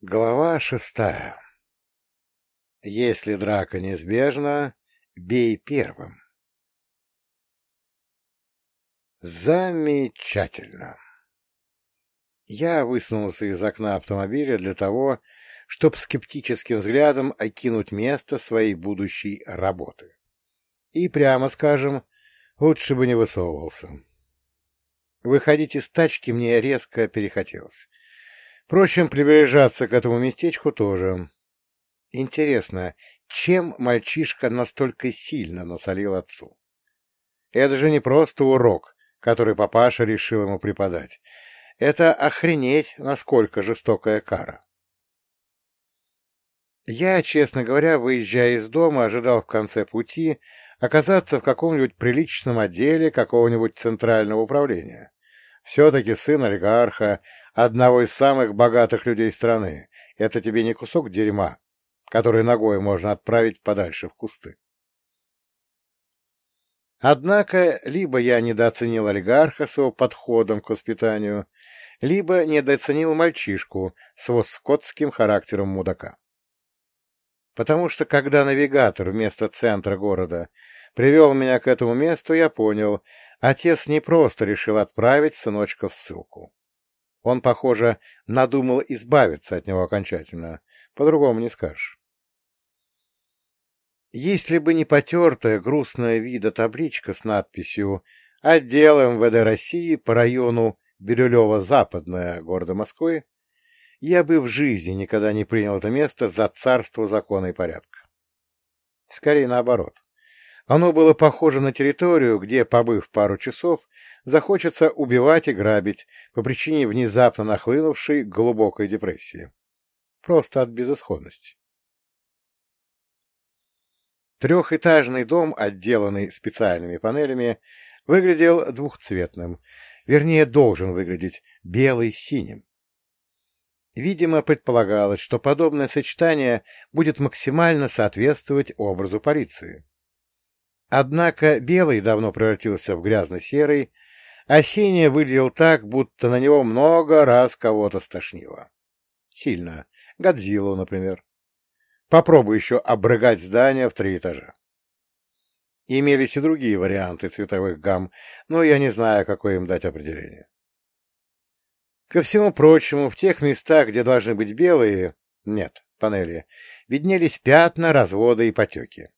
Глава шестая. Если драка неизбежна, бей первым. Замечательно. Я высунулся из окна автомобиля для того, чтобы скептическим взглядом окинуть место своей будущей работы. И, прямо скажем, лучше бы не высовывался. Выходить из тачки мне резко перехотелось. Впрочем, приближаться к этому местечку тоже. Интересно, чем мальчишка настолько сильно насолил отцу? Это же не просто урок, который папаша решил ему преподать. Это охренеть, насколько жестокая кара. Я, честно говоря, выезжая из дома, ожидал в конце пути оказаться в каком-нибудь приличном отделе какого-нибудь центрального управления. Все-таки сын олигарха, одного из самых богатых людей страны. Это тебе не кусок дерьма, который ногой можно отправить подальше в кусты. Однако, либо я недооценил олигарха с его подходом к воспитанию, либо недооценил мальчишку с его скотским характером мудака. Потому что, когда навигатор вместо центра города привел меня к этому месту, я понял, отец не просто решил отправить сыночка в ссылку. Он, похоже, надумал избавиться от него окончательно. По-другому не скажешь. Если бы не потертая, грустная вида табличка с надписью «Отдел МВД России по району Бирюлево-Западное города Москвы», я бы в жизни никогда не принял это место за царство закона и порядка. Скорее наоборот. Оно было похоже на территорию, где, побыв пару часов, захочется убивать и грабить по причине внезапно нахлынувшей глубокой депрессии. Просто от безысходности. Трехэтажный дом, отделанный специальными панелями, выглядел двухцветным, вернее, должен выглядеть белый синим. Видимо, предполагалось, что подобное сочетание будет максимально соответствовать образу полиции. Однако белый давно превратился в грязно-серый, синий выглядел так, будто на него много раз кого-то стошнило. Сильно. Годзиллу, например. Попробуй еще обрыгать здание в три этажа. Имелись и другие варианты цветовых гамм, но я не знаю, какое им дать определение. Ко всему прочему, в тех местах, где должны быть белые, нет, панели, виднелись пятна, разводы и потеки.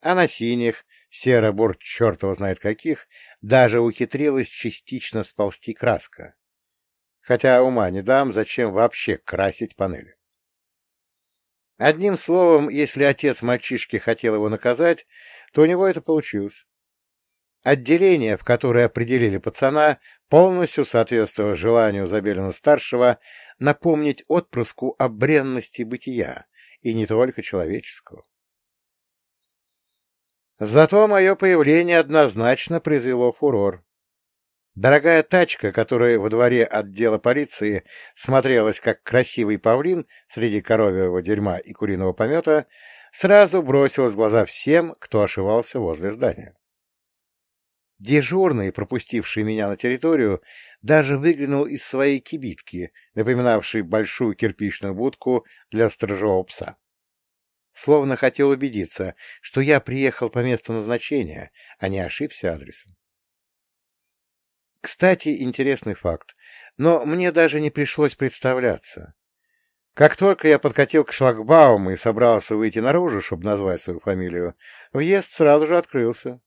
А на синих серо-бур чертова знает каких, даже ухитрилась частично сползти краска. Хотя ума не дам, зачем вообще красить панели. Одним словом, если отец мальчишки хотел его наказать, то у него это получилось. Отделение, в которое определили пацана, полностью соответствовало желанию Забелина-старшего напомнить отпрыску о бренности бытия, и не только человеческого. Зато мое появление однозначно произвело фурор. Дорогая тачка, которая во дворе отдела полиции смотрелась как красивый павлин среди коровьего дерьма и куриного помета, сразу бросилась в глаза всем, кто ошивался возле здания. Дежурный, пропустивший меня на территорию, даже выглянул из своей кибитки, напоминавшей большую кирпичную будку для сторожевого пса. Словно хотел убедиться, что я приехал по месту назначения, а не ошибся адресом. Кстати, интересный факт, но мне даже не пришлось представляться. Как только я подкатил к шлагбауму и собрался выйти наружу, чтобы назвать свою фамилию, въезд сразу же открылся.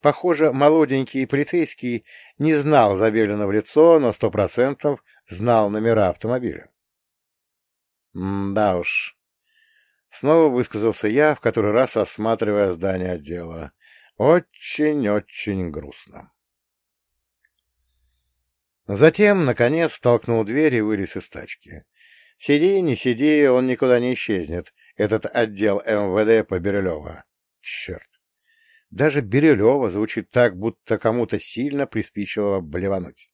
Похоже, молоденький полицейский не знал Забелина в лицо, но сто процентов знал номера автомобиля. М да уж, Снова высказался я, в который раз осматривая здание отдела. Очень-очень грустно. Затем, наконец, толкнул дверь и вылез из тачки. Сиди, не сиди, он никуда не исчезнет, этот отдел МВД по Бирюлево. Черт! Даже Бирюлево звучит так, будто кому-то сильно приспичило блевануть.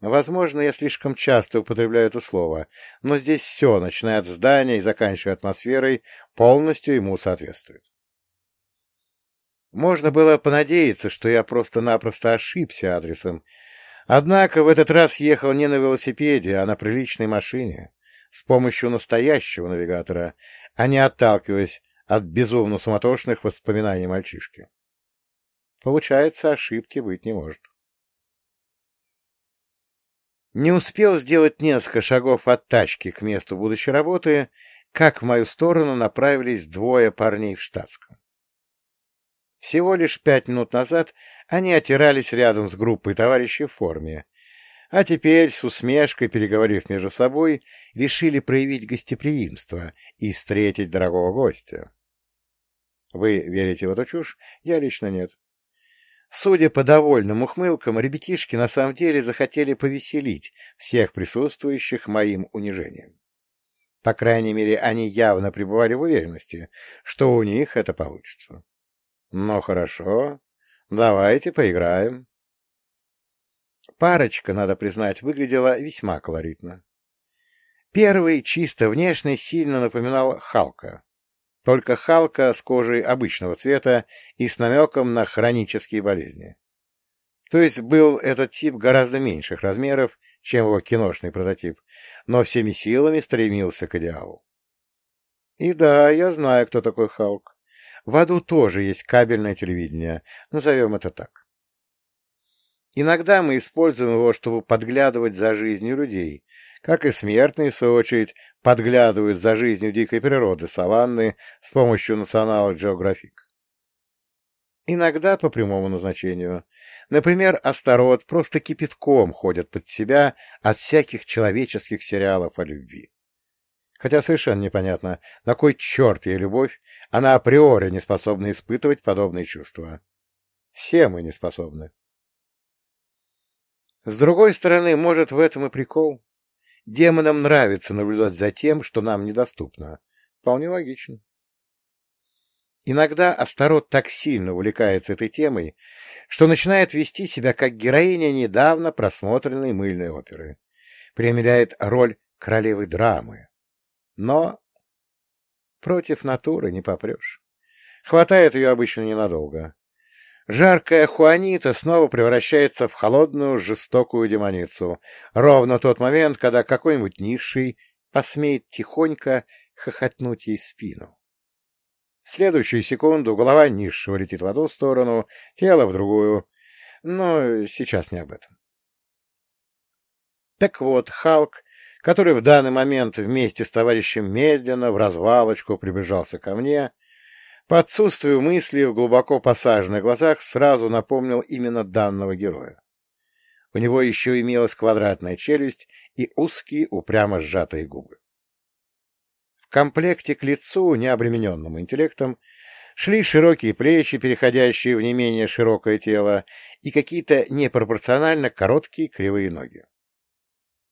Возможно, я слишком часто употребляю это слово, но здесь все, начиная от здания и заканчивая атмосферой, полностью ему соответствует. Можно было понадеяться, что я просто-напросто ошибся адресом, однако в этот раз ехал не на велосипеде, а на приличной машине, с помощью настоящего навигатора, а не отталкиваясь от безумно суматошных воспоминаний мальчишки. Получается, ошибки быть не может. Не успел сделать несколько шагов от тачки к месту будущей работы, как в мою сторону направились двое парней в штатском. Всего лишь пять минут назад они отирались рядом с группой товарищей в форме, а теперь, с усмешкой переговорив между собой, решили проявить гостеприимство и встретить дорогого гостя. Вы верите в эту чушь? Я лично нет. Судя по довольным ухмылкам, ребятишки на самом деле захотели повеселить всех присутствующих моим унижением. По крайней мере, они явно пребывали в уверенности, что у них это получится. Ну, хорошо, давайте поиграем. Парочка, надо признать, выглядела весьма колоритно. Первый, чисто внешне, сильно напоминал Халка, только Халка с кожей обычного цвета и с намеком на хронические болезни. То есть был этот тип гораздо меньших размеров, чем его киношный прототип, но всеми силами стремился к идеалу. И да, я знаю, кто такой Халк. В аду тоже есть кабельное телевидение, назовем это так. Иногда мы используем его, чтобы подглядывать за жизнью людей, как и смертные, в свою очередь, подглядывают за жизнью дикой природы саванны с помощью National Geographic. Иногда по прямому назначению. Например, Астарот просто кипятком ходят под себя от всяких человеческих сериалов о любви. Хотя совершенно непонятно, на кой черт ей любовь, она априори не способна испытывать подобные чувства. Все мы не способны. С другой стороны, может, в этом и прикол. Демонам нравится наблюдать за тем, что нам недоступно. Вполне логично. Иногда Астарот так сильно увлекается этой темой, что начинает вести себя как героиня недавно просмотренной мыльной оперы. Примеряет роль королевы драмы. Но против натуры не попрешь. Хватает ее обычно ненадолго. Жаркая Хуанита снова превращается в холодную, жестокую демоницу. Ровно тот момент, когда какой-нибудь низший посмеет тихонько хохотнуть ей в спину. В следующую секунду голова низшего летит в одну сторону, тело в другую. Но сейчас не об этом. Так вот, Халк, который в данный момент вместе с товарищем медленно в развалочку приближался ко мне, по отсутствию мысли в глубоко посаженных глазах сразу напомнил именно данного героя. У него еще имелась квадратная челюсть и узкие упрямо сжатые губы. В комплекте к лицу, необремененному интеллектом, шли широкие плечи, переходящие в не менее широкое тело, и какие-то непропорционально короткие кривые ноги.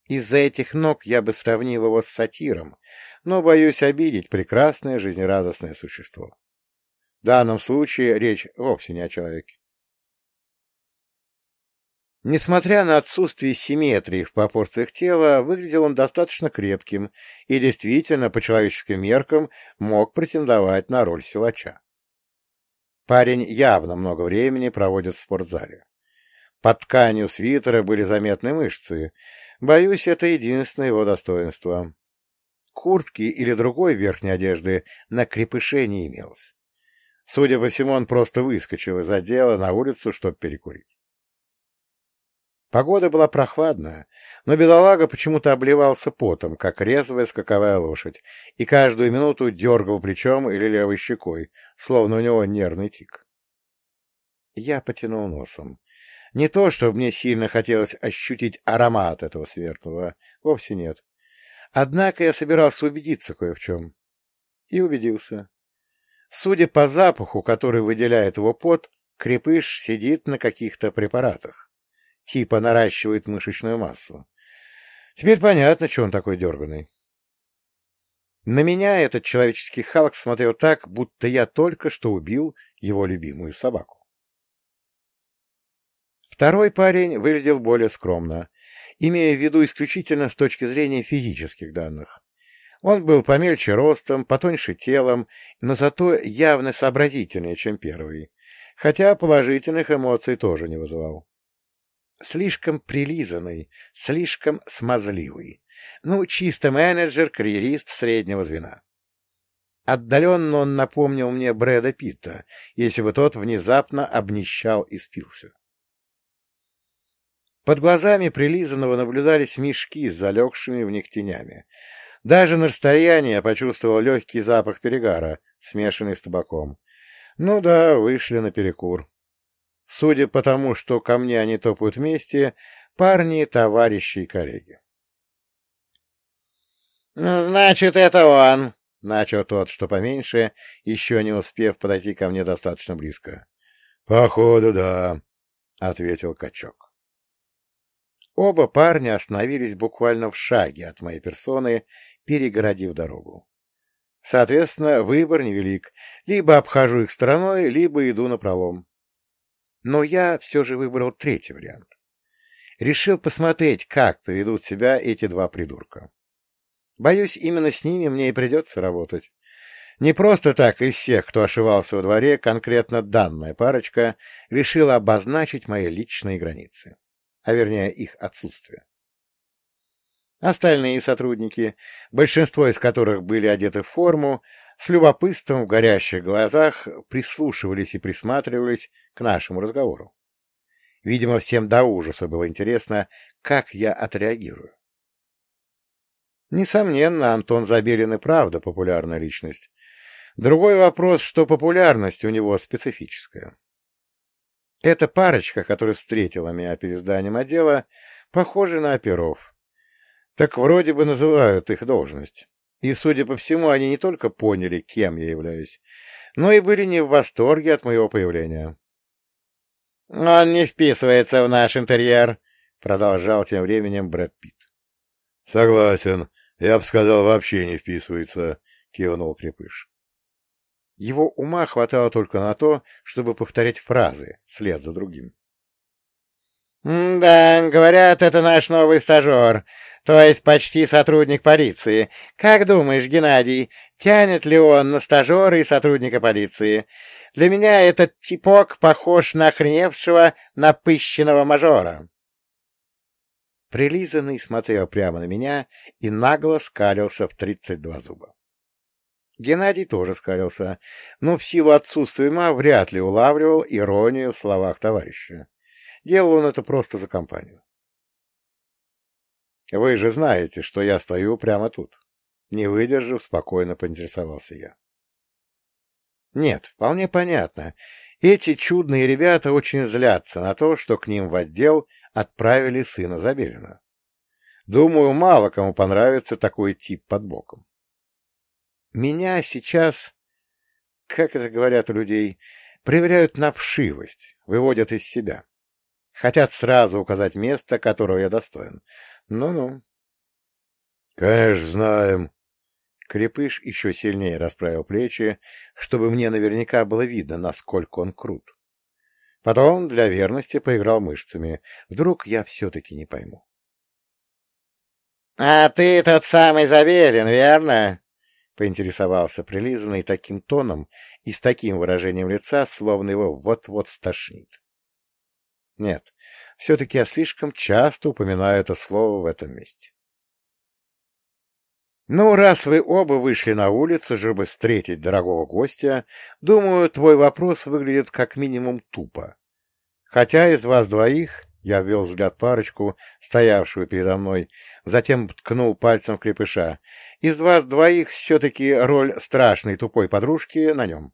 Из-за этих ног я бы сравнил его с сатиром, но боюсь обидеть прекрасное жизнерадостное существо. В данном случае речь вовсе не о человеке. Несмотря на отсутствие симметрии в пропорциях тела, выглядел он достаточно крепким и действительно, по человеческим меркам, мог претендовать на роль силача. Парень явно много времени проводит в спортзале. Под тканью свитера были заметны мышцы. Боюсь, это единственное его достоинство. Куртки или другой верхней одежды на крепыше не имелось. Судя по всему, он просто выскочил из отдела на улицу, чтобы перекурить. Погода была прохладная, но бедолага почему-то обливался потом, как резвая скаковая лошадь, и каждую минуту дергал плечом или левой щекой, словно у него нервный тик. Я потянул носом. Не то, чтобы мне сильно хотелось ощутить аромат этого светлого, вовсе нет. Однако я собирался убедиться кое в чем. И убедился. Судя по запаху, который выделяет его пот, крепыш сидит на каких-то препаратах. Типа наращивает мышечную массу. Теперь понятно, что он такой дерганый. На меня этот человеческий Халк смотрел так, будто я только что убил его любимую собаку. Второй парень выглядел более скромно, имея в виду исключительно с точки зрения физических данных. Он был помельче ростом, потоньше телом, но зато явно сообразительнее, чем первый, хотя положительных эмоций тоже не вызывал. Слишком прилизанный, слишком смазливый, Ну, чисто менеджер, карьерист среднего звена. Отдаленно он напомнил мне Брэда Питта, если бы тот внезапно обнищал и спился. Под глазами прилизанного наблюдались мешки с залегшими в них тенями. Даже на расстоянии я почувствовал легкий запах перегара, смешанный с табаком. Ну да, вышли на перекур. Судя по тому, что ко мне они топают вместе, парни, товарищи и коллеги. «Значит, это он!» — начал тот, что поменьше, еще не успев подойти ко мне достаточно близко. — Походу, да, — ответил качок. Оба парня остановились буквально в шаге от моей персоны, перегородив дорогу. Соответственно, выбор невелик. Либо обхожу их стороной, либо иду на пролом. Но я все же выбрал третий вариант. Решил посмотреть, как поведут себя эти два придурка. Боюсь, именно с ними мне и придется работать. Не просто так из всех, кто ошивался во дворе, конкретно данная парочка решила обозначить мои личные границы, а вернее их отсутствие. Остальные сотрудники, большинство из которых были одеты в форму, с любопытством в горящих глазах прислушивались и присматривались к нашему разговору. Видимо, всем до ужаса было интересно, как я отреагирую. Несомненно, Антон Забелин и правда популярная личность. Другой вопрос, что популярность у него специфическая. Эта парочка, которая встретила меня перед зданием отдела, похожа на оперов. Так вроде бы называют их должность. И, судя по всему, они не только поняли, кем я являюсь, но и были не в восторге от моего появления. — Он не вписывается в наш интерьер, — продолжал тем временем Брэд Питт. — Согласен. Я бы сказал, вообще не вписывается, — кивнул Крепыш. Его ума хватало только на то, чтобы повторять фразы след за другим. «Да, говорят, это наш новый стажер, то есть почти сотрудник полиции. Как думаешь, Геннадий, тянет ли он на стажера и сотрудника полиции? Для меня этот типок похож на охреневшего, напыщенного мажора». Прилизанный смотрел прямо на меня и нагло скалился в тридцать два зуба. Геннадий тоже скалился, но в силу отсутствия ума вряд ли улавливал иронию в словах товарища. Делал он это просто за компанию. «Вы же знаете, что я стою прямо тут». Не выдержав, спокойно поинтересовался я. Нет, вполне понятно. Эти чудные ребята очень злятся на то, что к ним в отдел отправили сына Забелина. Думаю, мало кому понравится такой тип под боком. Меня сейчас, как это говорят у людей, проверяют на вшивость, выводят из себя. Хотят сразу указать место, которого я достоин. Ну-ну. — Конечно, знаем. Крепыш еще сильнее расправил плечи, чтобы мне наверняка было видно, насколько он крут. Потом для верности поиграл мышцами. Вдруг я все-таки не пойму. — А ты тот самый Заверин, верно? — поинтересовался прилизанный таким тоном и с таким выражением лица, словно его вот-вот стошнит. Нет, все-таки я слишком часто упоминаю это слово в этом месте. Ну, раз вы оба вышли на улицу, чтобы встретить дорогого гостя, думаю, твой вопрос выглядит как минимум тупо. Хотя из вас двоих, я ввел взгляд парочку, стоявшую передо мной, затем ткнул пальцем в крепыша, из вас двоих все-таки роль страшной тупой подружки на нем.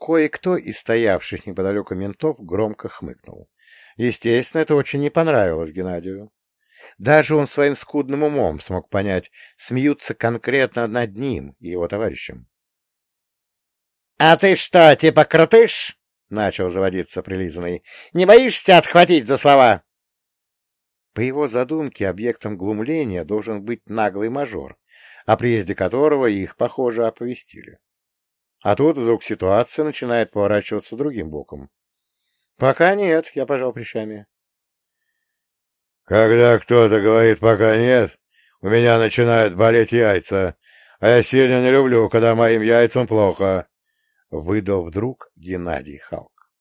Кое-кто из стоявших неподалеку ментов громко хмыкнул. Естественно, это очень не понравилось Геннадию. Даже он своим скудным умом смог понять, смеются конкретно над ним и его товарищем. — А ты что, типа крутыш? — начал заводиться прилизанный. — Не боишься отхватить за слова? По его задумке объектом глумления должен быть наглый мажор, о приезде которого их, похоже, оповестили. А тут вдруг ситуация начинает поворачиваться другим боком. — Пока нет, — я пожал плечами. Когда кто-то говорит «пока нет», у меня начинают болеть яйца, а я сильно не люблю, когда моим яйцам плохо, — выдал вдруг Геннадий Халк.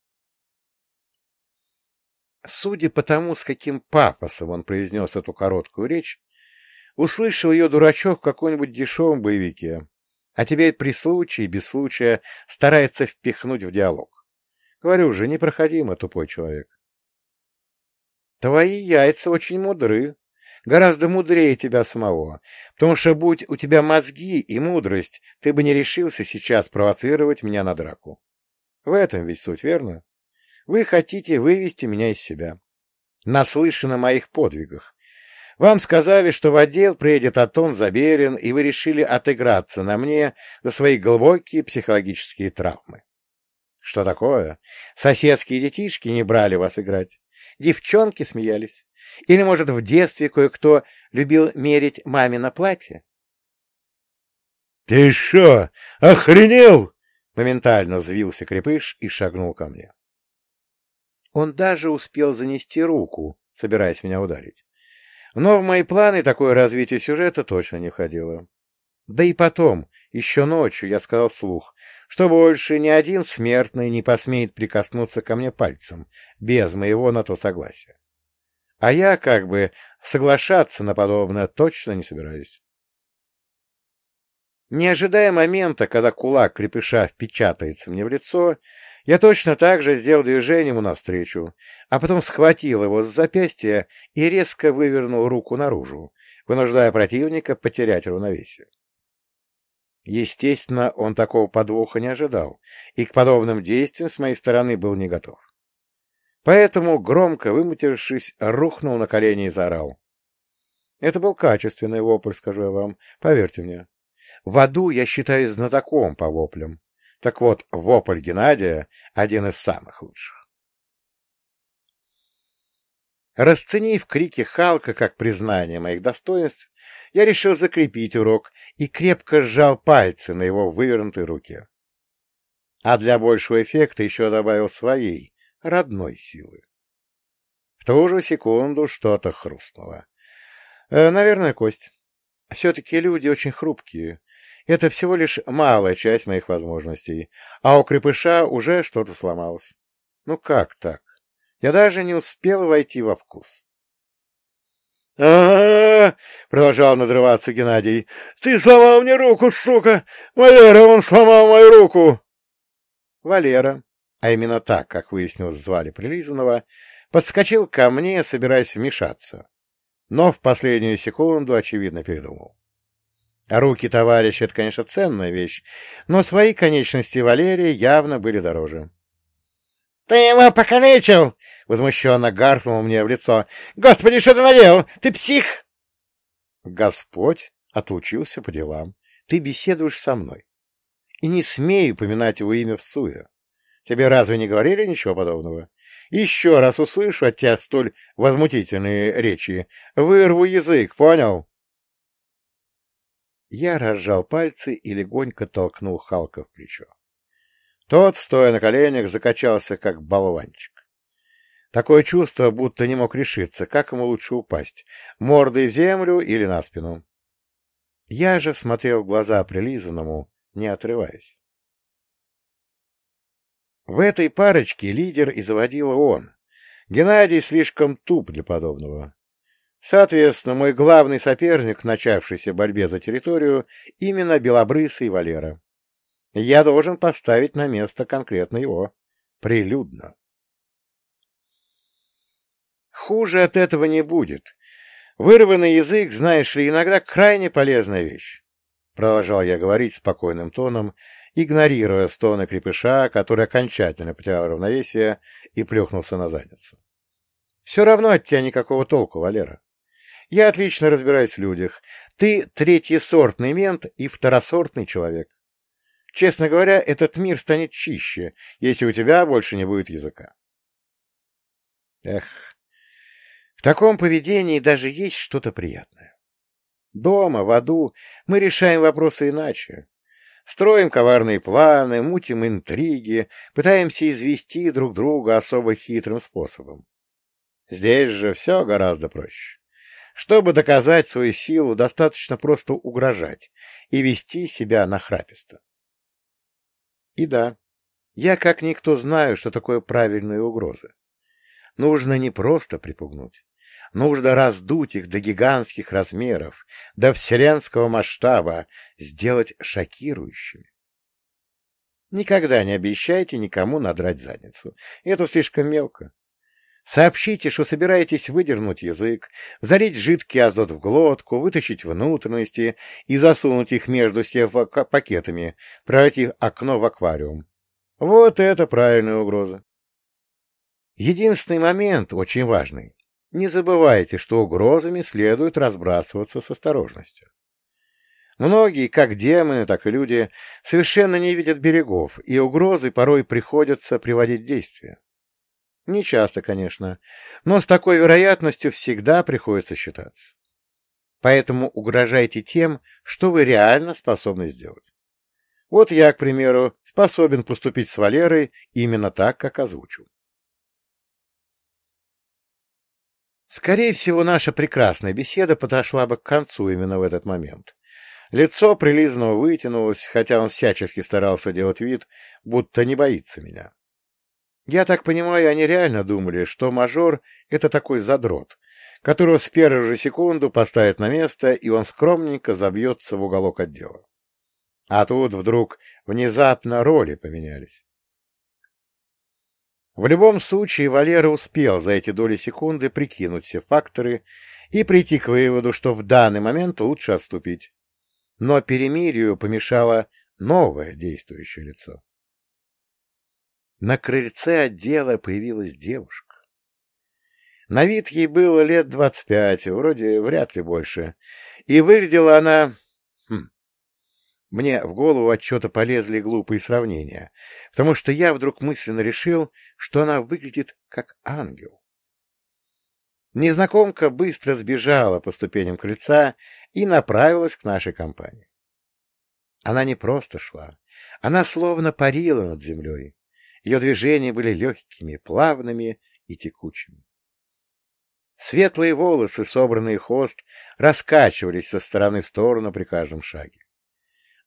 Судя по тому, с каким пафосом он произнес эту короткую речь, услышал ее дурачок в каком-нибудь дешевом боевике, а теперь при случае, без случая, старается впихнуть в диалог. Говорю же, непроходимо тупой человек. Твои яйца очень мудры, гораздо мудрее тебя самого, потому что, будь у тебя мозги и мудрость, ты бы не решился сейчас провоцировать меня на драку. В этом ведь суть, верно? Вы хотите вывести меня из себя. Наслышан о моих подвигах. Вам сказали, что в отдел приедет Атон Заберин, и вы решили отыграться на мне за свои глубокие психологические травмы. Что такое? Соседские детишки не брали вас играть. Девчонки смеялись. Или, может, в детстве кое-кто любил мерить мамино платье? — Ты что, охренел? — моментально взвился крепыш и шагнул ко мне. Он даже успел занести руку, собираясь меня ударить. Но в мои планы такое развитие сюжета точно не входило. Да и потом, еще ночью, я сказал вслух, что больше ни один смертный не посмеет прикоснуться ко мне пальцем, без моего на то согласия. А я, как бы, соглашаться на подобное точно не собираюсь. Не ожидая момента, когда кулак крепыша впечатается мне в лицо, я точно так же сделал движение ему навстречу, а потом схватил его с запястья и резко вывернул руку наружу, вынуждая противника потерять равновесие. Естественно, он такого подвоха не ожидал, и к подобным действиям с моей стороны был не готов. Поэтому, громко вымутерившись, рухнул на колени и заорал. Это был качественный вопль, скажу я вам, поверьте мне. В аду я считаюсь знатоком по воплям. Так вот, вопль Геннадия — один из самых лучших. Расценив крики Халка как признание моих достоинств, я решил закрепить урок и крепко сжал пальцы на его вывернутой руке. А для большего эффекта еще добавил своей, родной силы. В ту же секунду что-то хрустнуло. Э, наверное, кость. Все-таки люди очень хрупкие. Это всего лишь малая часть моих возможностей, а у крепыша уже что-то сломалось. Ну как так? Я даже не успел войти во вкус. а, -а, -а продолжал надрываться Геннадий. «Ты сломал мне руку, сука! Валера, он сломал мою руку!» Валера, а именно так, как выяснилось, звали прилизанного, подскочил ко мне, собираясь вмешаться. Но в последнюю секунду, очевидно, передумал. Руки товарища — это, конечно, ценная вещь, но свои конечности Валерия явно были дороже. — Ты его покалечил! — возмущенно гаркнул мне в лицо. — Господи, что ты надел? Ты псих! — Господь отлучился по делам. Ты беседуешь со мной. И не смею упоминать его имя в суе. Тебе разве не говорили ничего подобного? Еще раз услышу от тебя столь возмутительные речи. Вырву язык, понял? Я разжал пальцы и легонько толкнул Халка в плечо. Тот, стоя на коленях, закачался, как болванчик. Такое чувство, будто не мог решиться, как ему лучше упасть, мордой в землю или на спину. Я же смотрел в глаза прилизанному, не отрываясь. В этой парочке лидер и заводил он. Геннадий слишком туп для подобного. Соответственно, мой главный соперник в начавшейся борьбе за территорию именно Белобрысый Валера. Я должен поставить на место конкретно его. Прилюдно. Хуже от этого не будет. Вырванный язык, знаешь ли, иногда крайне полезная вещь. Продолжал я говорить спокойным тоном, игнорируя стоны крепыша, который окончательно потерял равновесие и плюхнулся на задницу. Все равно от тебя никакого толку, Валера. Я отлично разбираюсь в людях. Ты третьесортный мент и второсортный человек. Честно говоря, этот мир станет чище, если у тебя больше не будет языка. Эх, в таком поведении даже есть что-то приятное. Дома, в аду мы решаем вопросы иначе. Строим коварные планы, мутим интриги, пытаемся извести друг друга особо хитрым способом. Здесь же все гораздо проще. Чтобы доказать свою силу, достаточно просто угрожать и вести себя нахраписто. И да, я как никто знаю, что такое правильные угрозы. нужно не просто припугнуть. Нужно раздуть их до гигантских размеров, до вселенского масштаба, сделать шокирующими. Никогда не обещайте никому надрать задницу. Это слишком мелко. Сообщите, что собираетесь выдернуть язык, залить жидкий азот в глотку, вытащить внутренности и засунуть их между пакетами, превратив окно в аквариум. Вот это правильная угроза. Единственный момент, очень важный. Не забывайте, что угрозами следует разбрасываться с осторожностью. Многие, как демоны, так и люди, совершенно не видят берегов, и угрозы порой приходится приводить в действие. Не часто, конечно, но с такой вероятностью всегда приходится считаться. Поэтому угрожайте тем, что вы реально способны сделать. Вот я, к примеру, способен поступить с Валерой именно так, как озвучил. Скорее всего, наша прекрасная беседа подошла бы к концу именно в этот момент. Лицо прилизанного вытянулось, хотя он всячески старался делать вид, будто не боится меня. Я так понимаю, они реально думали, что мажор — это такой задрот, которого с первой же секунду поставят на место, и он скромненько забьется в уголок отдела. А тут вдруг внезапно роли поменялись. В любом случае, Валера успел за эти доли секунды прикинуть все факторы и прийти к выводу, что в данный момент лучше отступить. Но перемирию помешало новое действующее лицо. На крыльце отдела появилась девушка. На вид ей было лет двадцать пять, вроде вряд ли больше. И выглядела она... Хм. Мне в голову отчета полезли глупые сравнения, потому что я вдруг мысленно решил, что она выглядит как ангел. Незнакомка быстро сбежала по ступеням крыльца и направилась к нашей компании. Она не просто шла, она словно парила над землей. Ее движения были легкими, плавными и текучими. Светлые волосы, собранные хвост, раскачивались со стороны в сторону при каждом шаге.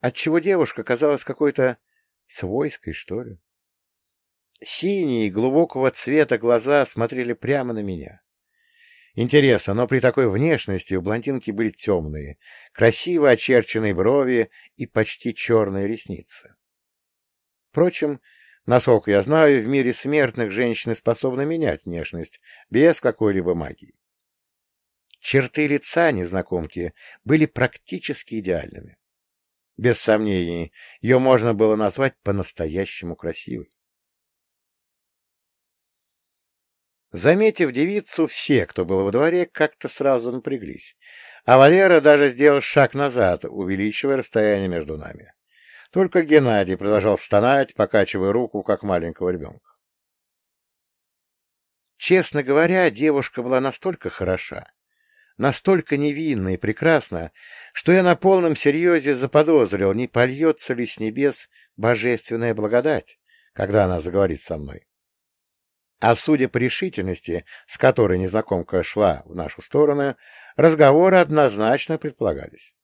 Отчего девушка казалась какой-то свойской, что ли. Синие, глубокого цвета глаза смотрели прямо на меня. Интересно, но при такой внешности у блондинки были темные, красиво очерченные брови и почти черные ресницы. Впрочем, Насколько я знаю, в мире смертных женщины способны менять внешность без какой-либо магии. Черты лица незнакомки были практически идеальными. Без сомнений, ее можно было назвать по-настоящему красивой. Заметив девицу, все, кто был во дворе, как-то сразу напряглись, а Валера даже сделал шаг назад, увеличивая расстояние между нами. Только Геннадий продолжал стонать, покачивая руку, как маленького ребенка. Честно говоря, девушка была настолько хороша, настолько невинна и прекрасна, что я на полном серьезе заподозрил, не польется ли с небес божественная благодать, когда она заговорит со мной. А судя по решительности, с которой незнакомка шла в нашу сторону, разговоры однозначно предполагались.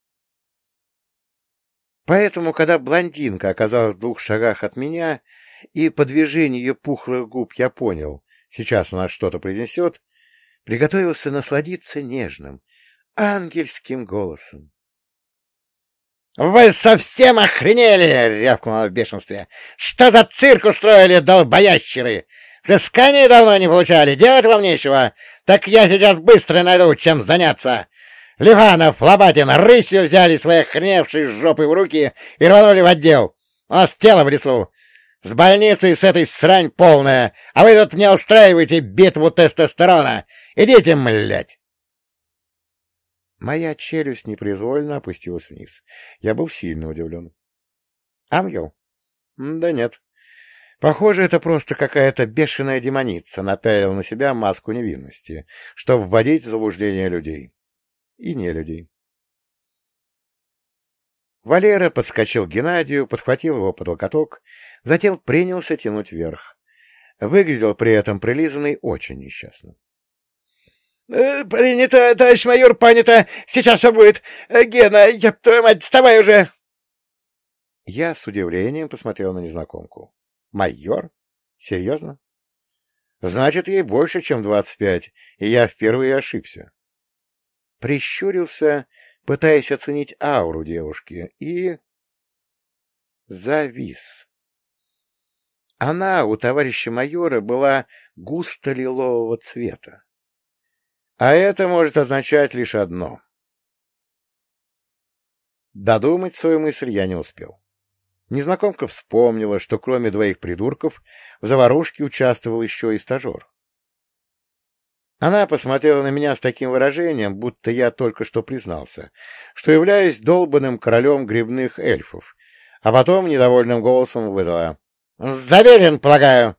Поэтому, когда блондинка оказалась в двух шагах от меня, и по движению ее пухлых губ я понял, сейчас она что-то произнесет, приготовился насладиться нежным, ангельским голосом. — Вы совсем охренели! — рявкнула в бешенстве. — Что за цирк устроили, долбоящеры? Взыскание давно не получали, делать вам нечего. Так я сейчас быстро найду, чем заняться. Ливанов, Лобатин, рысью взяли свои охреневшие жопы в руки и рванули в отдел. У нас тело в лесу. С больницей с этой срань полная, а вы тут мне устраиваете битву тестостерона. Идите, млять! Моя челюсть непроизвольно опустилась вниз. Я был сильно удивлен. Ангел? Да нет. Похоже, это просто какая-то бешеная демоница напялила на себя маску невинности, чтобы вводить в заблуждение людей и нелюдей. Валера подскочил к Геннадию, подхватил его под локоток, затем принялся тянуть вверх. Выглядел при этом прилизанный очень несчастно. «Э, — Принято, товарищ майор, понято! Сейчас все будет! Э, Гена, я твою мать, вставай уже! Я с удивлением посмотрел на незнакомку. — Майор? Серьезно? Значит, ей больше, чем двадцать пять, и я впервые ошибся. Прищурился, пытаясь оценить ауру девушки, и... Завис. Она у товарища майора была густо-лилового цвета. А это может означать лишь одно. Додумать свою мысль я не успел. Незнакомка вспомнила, что кроме двоих придурков в заварушке участвовал еще и стажер. Она посмотрела на меня с таким выражением, будто я только что признался, что являюсь долбанным королем грибных эльфов, а потом недовольным голосом выдала. — Заверен, полагаю.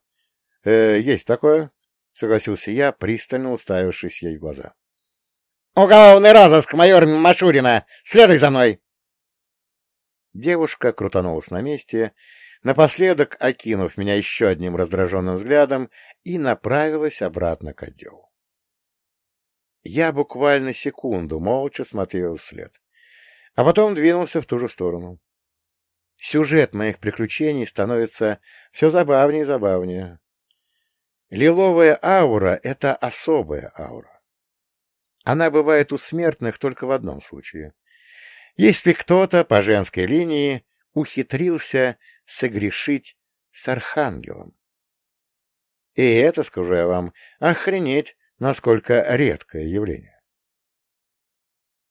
«Э, — Есть такое, — согласился я, пристально уставившись ей в глаза. — Уголовный розыск, майор Машурина! Следуй за мной! Девушка крутанулась на месте, напоследок окинув меня еще одним раздраженным взглядом, и направилась обратно к отделу. Я буквально секунду молча смотрел вслед, а потом двинулся в ту же сторону. Сюжет моих приключений становится все забавнее и забавнее. Лиловая аура — это особая аура. Она бывает у смертных только в одном случае — если кто-то по женской линии ухитрился согрешить с архангелом. И это, скажу я вам, охренеть, насколько редкое явление.